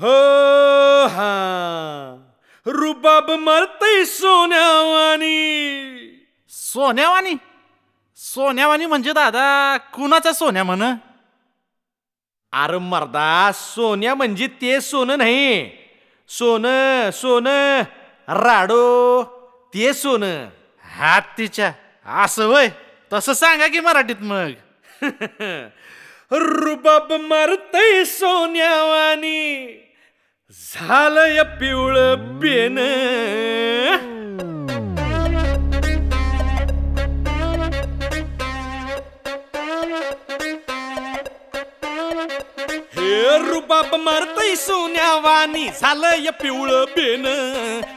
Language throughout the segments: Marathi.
हो हा. रुबाब मरतय सोन्यावानी. सोन्यावानी? सोन्यावानी म्हणजे दादा कुणाचा सोन्या म्हण? अरे मर्दा सोन्या म्हणजे ते सोनं नाही. सोनं सोनं राडो ते सोनं. हात तिच्या. असं वय? तसं सांगा की मराठीत मग. रुबाब मारतय सोन्यावानी. झालंय पिवळ बेन हे रुबाब मारतय सोन्यावानी झालंय पिवळ बेन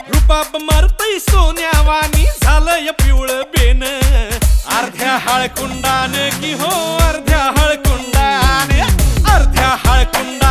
रुबाब मारतय सोन्यावानी झालंय पिवळ बेन अर्ध्या हळकुंडान की हो अर्ध्या हळकुंडान अर्ध्या हळकुंडान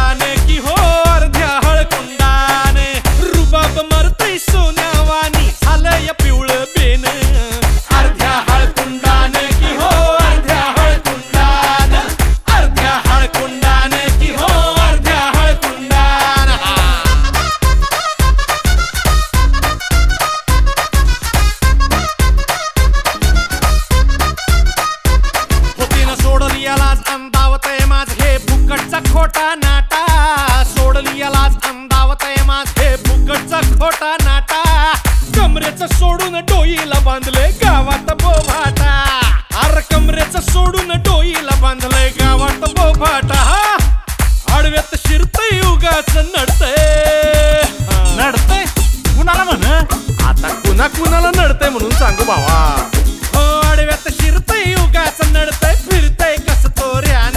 कमरेचं सोडून डोईला बांधले गावात बोभाटा. अर कमरेचं सोडून डोईला बांधलंय गावात बोभाटा. आडव्यात शिरतय उगाच नडतय. नडतंय? कुणाला म्हण? आता कुणा कुणाला नडतंय म्हणून सांगू भावा. हो आडव्यात शिरतय उगाच नडतंय फिरतय कस तोऱ्यान.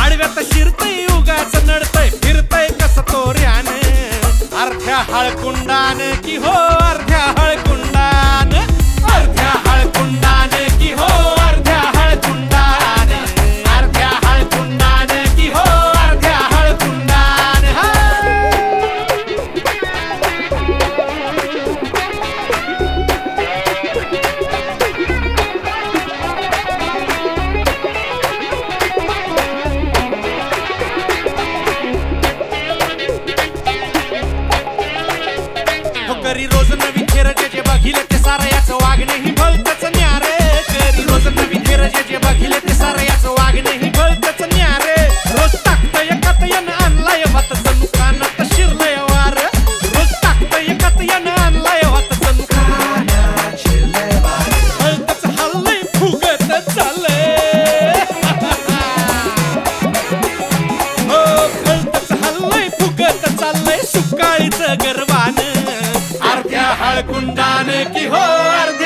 आडव्यात शिरतय उगाच नडतंय फिरतय कस तोऱ्यान. अर्ध्या हळकुंडान की हो करायचं गर्वान. अर्ध्या हळकुंडान की हो अर्ध्या